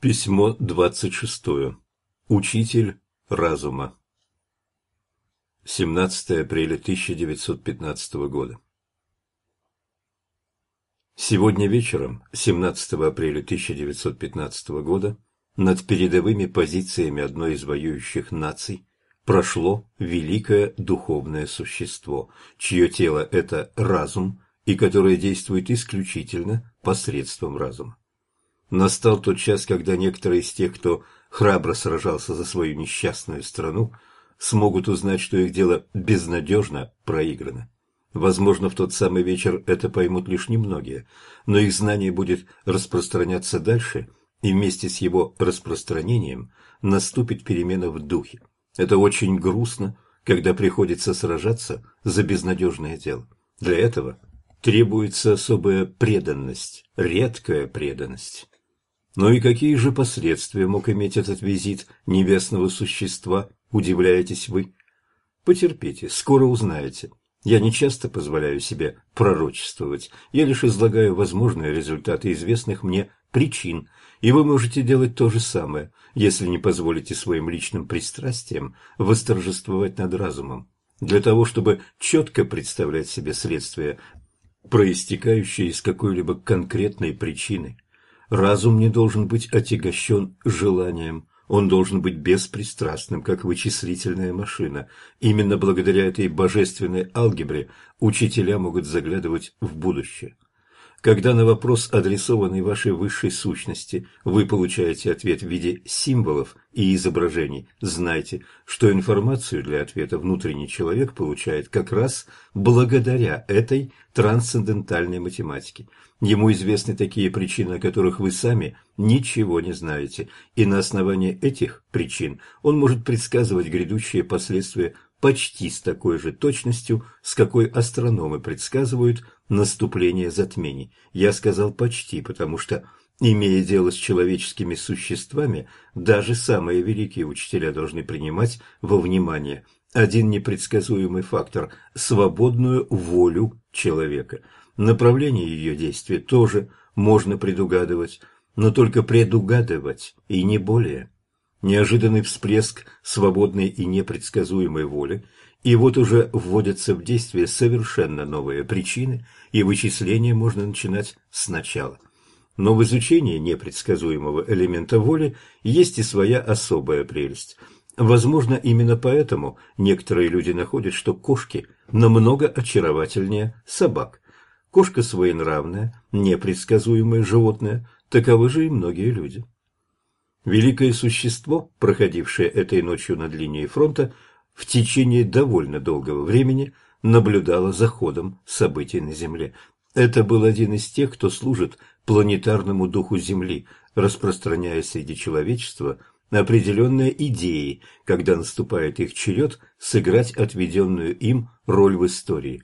Письмо двадцать шестое. Учитель разума. 17 апреля 1915 года. Сегодня вечером, 17 апреля 1915 года, над передовыми позициями одной из воюющих наций прошло великое духовное существо, чье тело – это разум, и которое действует исключительно посредством разума. Настал тот час, когда некоторые из тех, кто храбро сражался за свою несчастную страну, смогут узнать, что их дело безнадежно проиграно. Возможно, в тот самый вечер это поймут лишь немногие, но их знание будет распространяться дальше, и вместе с его распространением наступит перемена в духе. Это очень грустно, когда приходится сражаться за безнадежное дело. Для этого требуется особая преданность, редкая преданность. Но и какие же последствия мог иметь этот визит небесного существа, удивляетесь вы? Потерпите, скоро узнаете. Я не часто позволяю себе пророчествовать, я лишь излагаю возможные результаты известных мне причин, и вы можете делать то же самое, если не позволите своим личным пристрастиям восторжествовать над разумом. Для того, чтобы четко представлять себе следствия, проистекающие из какой-либо конкретной причины – Разум не должен быть отягощен желанием, он должен быть беспристрастным, как вычислительная машина. Именно благодаря этой божественной алгебре учителя могут заглядывать в будущее. Когда на вопрос, адресованный вашей высшей сущности, вы получаете ответ в виде символов и изображений, знайте, что информацию для ответа внутренний человек получает как раз благодаря этой трансцендентальной математике. Ему известны такие причины, о которых вы сами ничего не знаете, и на основании этих причин он может предсказывать грядущие последствия почти с такой же точностью, с какой астрономы предсказывают наступление затмений. Я сказал «почти», потому что, имея дело с человеческими существами, даже самые великие учителя должны принимать во внимание один непредсказуемый фактор – свободную волю человека. Направление ее действия тоже можно предугадывать, но только предугадывать и не более неожиданный всплеск свободной и непредсказуемой воли, и вот уже вводятся в действие совершенно новые причины, и вычисление можно начинать сначала. Но в изучении непредсказуемого элемента воли есть и своя особая прелесть. Возможно, именно поэтому некоторые люди находят, что кошки намного очаровательнее собак. Кошка своенравная, непредсказуемое животное, таковы же и многие люди. Великое существо, проходившее этой ночью над линией фронта, в течение довольно долгого времени наблюдало за ходом событий на Земле. Это был один из тех, кто служит планетарному духу Земли, распространяя среди человечества определенные идеи, когда наступает их черед сыграть отведенную им роль в истории.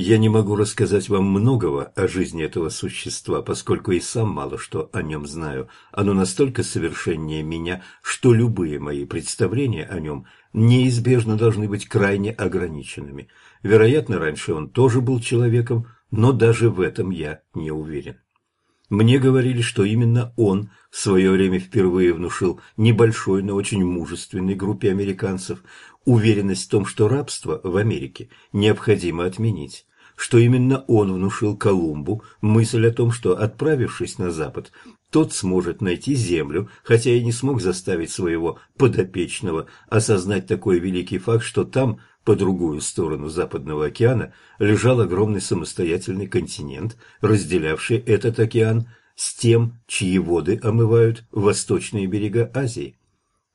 Я не могу рассказать вам многого о жизни этого существа, поскольку и сам мало что о нем знаю. Оно настолько совершеннее меня, что любые мои представления о нем неизбежно должны быть крайне ограниченными. Вероятно, раньше он тоже был человеком, но даже в этом я не уверен. Мне говорили, что именно он в свое время впервые внушил небольшой, но очень мужественной группе американцев уверенность в том, что рабство в Америке необходимо отменить, что именно он внушил Колумбу мысль о том, что, отправившись на запад, тот сможет найти землю, хотя и не смог заставить своего подопечного осознать такой великий факт, что там, по другую сторону Западного океана, лежал огромный самостоятельный континент, разделявший этот океан с тем, чьи воды омывают восточные берега Азии.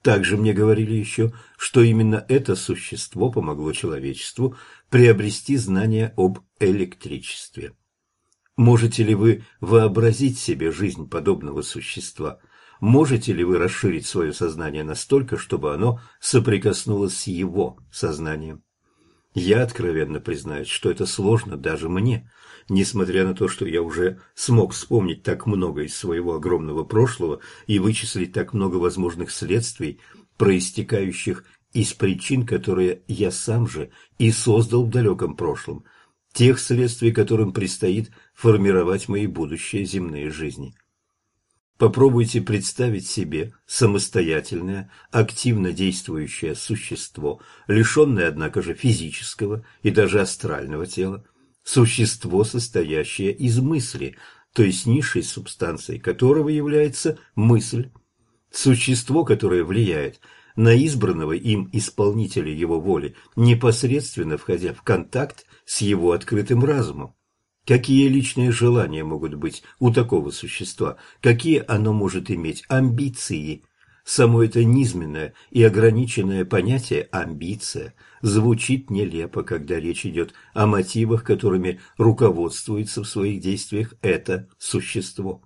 Также мне говорили еще, что именно это существо помогло человечеству приобрести знания об электричестве. Можете ли вы вообразить себе жизнь подобного существа? Можете ли вы расширить свое сознание настолько, чтобы оно соприкоснулось с его сознанием? Я откровенно признаюсь, что это сложно даже мне, несмотря на то, что я уже смог вспомнить так много из своего огромного прошлого и вычислить так много возможных следствий, проистекающих из причин, которые я сам же и создал в далеком прошлом, тех следствий, которым предстоит формировать мои будущие земные жизни. Попробуйте представить себе самостоятельное, активно действующее существо, лишенное, однако же, физического и даже астрального тела, существо, состоящее из мысли, то есть низшей субстанцией которого является мысль, существо, которое влияет на избранного им исполнителя его воли, непосредственно входя в контакт с его открытым разумом. Какие личные желания могут быть у такого существа? Какие оно может иметь амбиции? Само это низменное и ограниченное понятие «амбиция» звучит нелепо, когда речь идет о мотивах, которыми руководствуется в своих действиях это существо.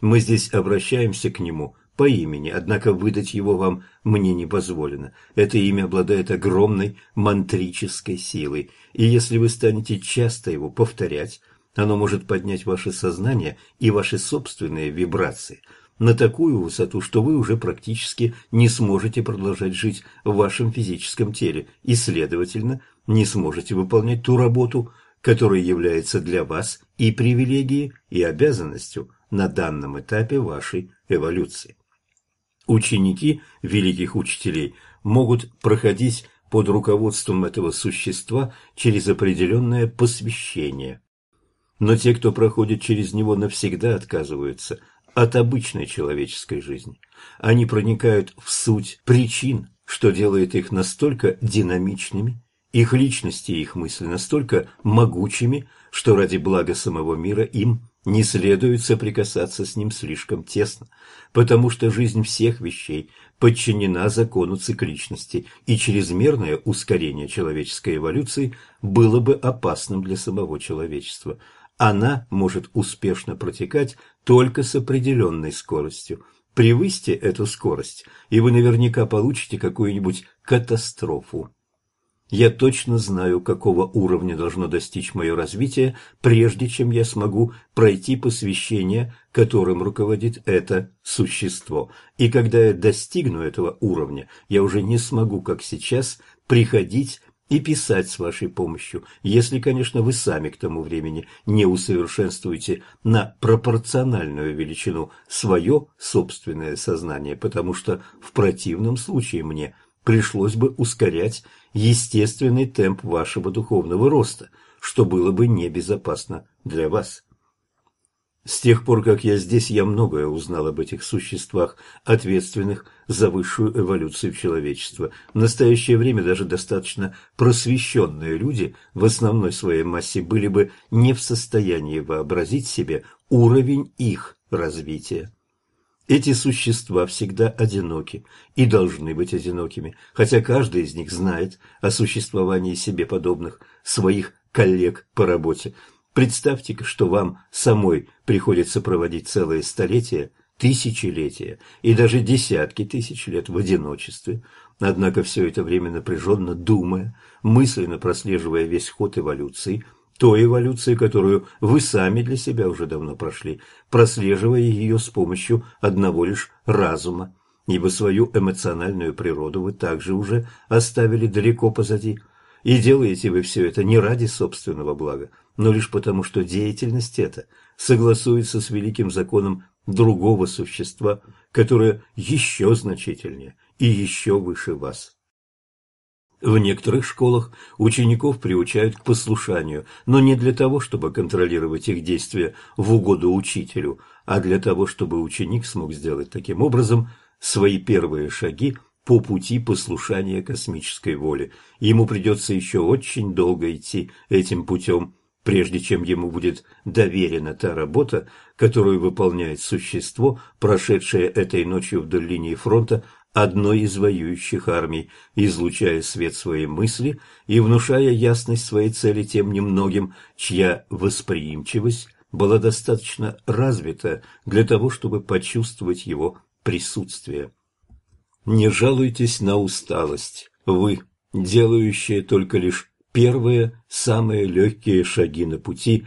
Мы здесь обращаемся к нему по имени, однако выдать его вам мне не позволено. Это имя обладает огромной мантрической силой, и если вы станете часто его повторять, оно может поднять ваше сознание и ваши собственные вибрации на такую высоту, что вы уже практически не сможете продолжать жить в вашем физическом теле и, следовательно, не сможете выполнять ту работу, которая является для вас и привилегией, и обязанностью на данном этапе вашей эволюции. Ученики великих учителей могут проходить под руководством этого существа через определенное посвящение. Но те, кто проходит через него, навсегда отказываются от обычной человеческой жизни. Они проникают в суть причин, что делает их настолько динамичными, их личности и их мысли настолько могучими, что ради блага самого мира им не следует соприкасаться с ним слишком тесно, потому что жизнь всех вещей подчинена закону цикличности, и чрезмерное ускорение человеческой эволюции было бы опасным для самого человечества. Она может успешно протекать только с определенной скоростью. Превысьте эту скорость, и вы наверняка получите какую-нибудь катастрофу. Я точно знаю, какого уровня должно достичь мое развитие, прежде чем я смогу пройти посвящение, которым руководит это существо. И когда я достигну этого уровня, я уже не смогу, как сейчас, приходить и писать с вашей помощью, если, конечно, вы сами к тому времени не усовершенствуете на пропорциональную величину свое собственное сознание, потому что в противном случае мне пришлось бы ускорять естественный темп вашего духовного роста, что было бы небезопасно для вас. С тех пор, как я здесь, я многое узнал об этих существах, ответственных за высшую эволюцию человечества. В настоящее время даже достаточно просвещенные люди в основной своей массе были бы не в состоянии вообразить себе уровень их развития. Эти существа всегда одиноки и должны быть одинокими, хотя каждый из них знает о существовании себе подобных своих коллег по работе. Представьте-ка, что вам самой приходится проводить целые столетия, тысячелетия и даже десятки тысяч лет в одиночестве, однако все это время напряженно думая, мысленно прослеживая весь ход эволюции – той эволюции, которую вы сами для себя уже давно прошли, прослеживая ее с помощью одного лишь разума, ибо свою эмоциональную природу вы также уже оставили далеко позади. И делаете вы все это не ради собственного блага, но лишь потому, что деятельность эта согласуется с великим законом другого существа, которое еще значительнее и еще выше вас. В некоторых школах учеников приучают к послушанию, но не для того, чтобы контролировать их действия в угоду учителю, а для того, чтобы ученик смог сделать таким образом свои первые шаги по пути послушания космической воле. Ему придется еще очень долго идти этим путем, прежде чем ему будет доверена та работа, которую выполняет существо, прошедшее этой ночью вдоль линии фронта одной из воюющих армий, излучая свет своей мысли и внушая ясность своей цели тем немногим, чья восприимчивость была достаточно развита для того, чтобы почувствовать его присутствие. Не жалуйтесь на усталость, вы, делающие только лишь первые, самые легкие шаги на пути,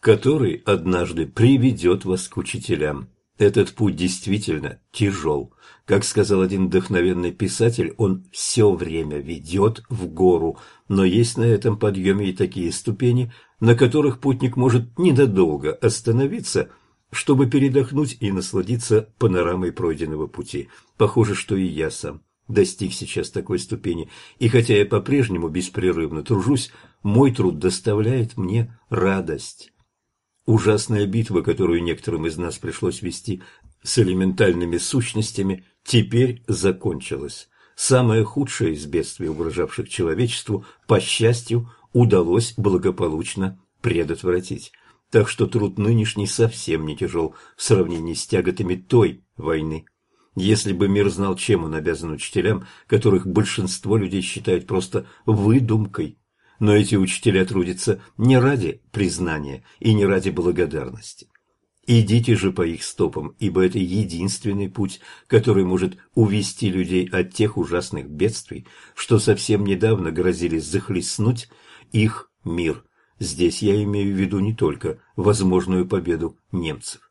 который однажды приведет вас к учителям. Этот путь действительно тяжел. Как сказал один вдохновенный писатель, он все время ведет в гору, но есть на этом подъеме и такие ступени, на которых путник может недолго остановиться, чтобы передохнуть и насладиться панорамой пройденного пути. Похоже, что и я сам достиг сейчас такой ступени, и хотя я по-прежнему беспрерывно тружусь, мой труд доставляет мне радость. Ужасная битва, которую некоторым из нас пришлось вести с элементальными сущностями, теперь закончилась. Самое худшее из бедствий, угрожавших человечеству, по счастью, удалось благополучно предотвратить. Так что труд нынешний совсем не тяжел в сравнении с тяготами той войны. Если бы мир знал, чем он обязан учителям, которых большинство людей считают просто выдумкой. Но эти учителя трудятся не ради признания и не ради благодарности. Идите же по их стопам, ибо это единственный путь, который может увести людей от тех ужасных бедствий, что совсем недавно грозили захлестнуть их мир. Здесь я имею в виду не только возможную победу немцев.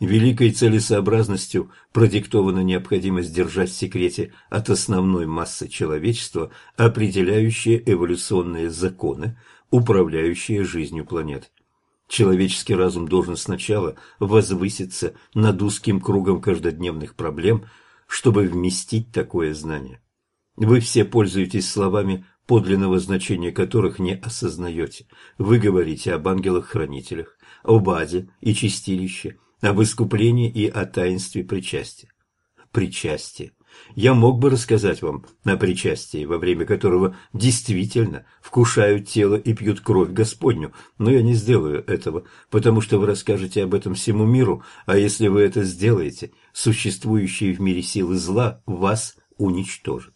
Великой целесообразностью продиктована необходимость держать в секрете от основной массы человечества определяющие эволюционные законы, управляющие жизнью планет. Человеческий разум должен сначала возвыситься над узким кругом каждодневных проблем, чтобы вместить такое знание. Вы все пользуетесь словами, подлинного значения которых не осознаете. Вы говорите об ангелах-хранителях, об аде и чистилище – об искуплении и о таинстве причастия. Причастие. Я мог бы рассказать вам о причастии, во время которого действительно вкушают тело и пьют кровь Господню, но я не сделаю этого, потому что вы расскажете об этом всему миру, а если вы это сделаете, существующие в мире силы зла вас уничтожат.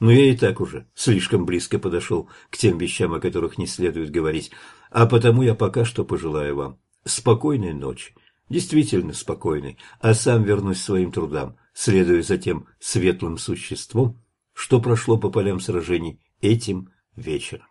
Но я и так уже слишком близко подошел к тем вещам, о которых не следует говорить, а потому я пока что пожелаю вам спокойной ночи действительно спокойный, а сам вернусь своим трудам, следуя за тем светлым существом, что прошло по полям сражений этим вечером.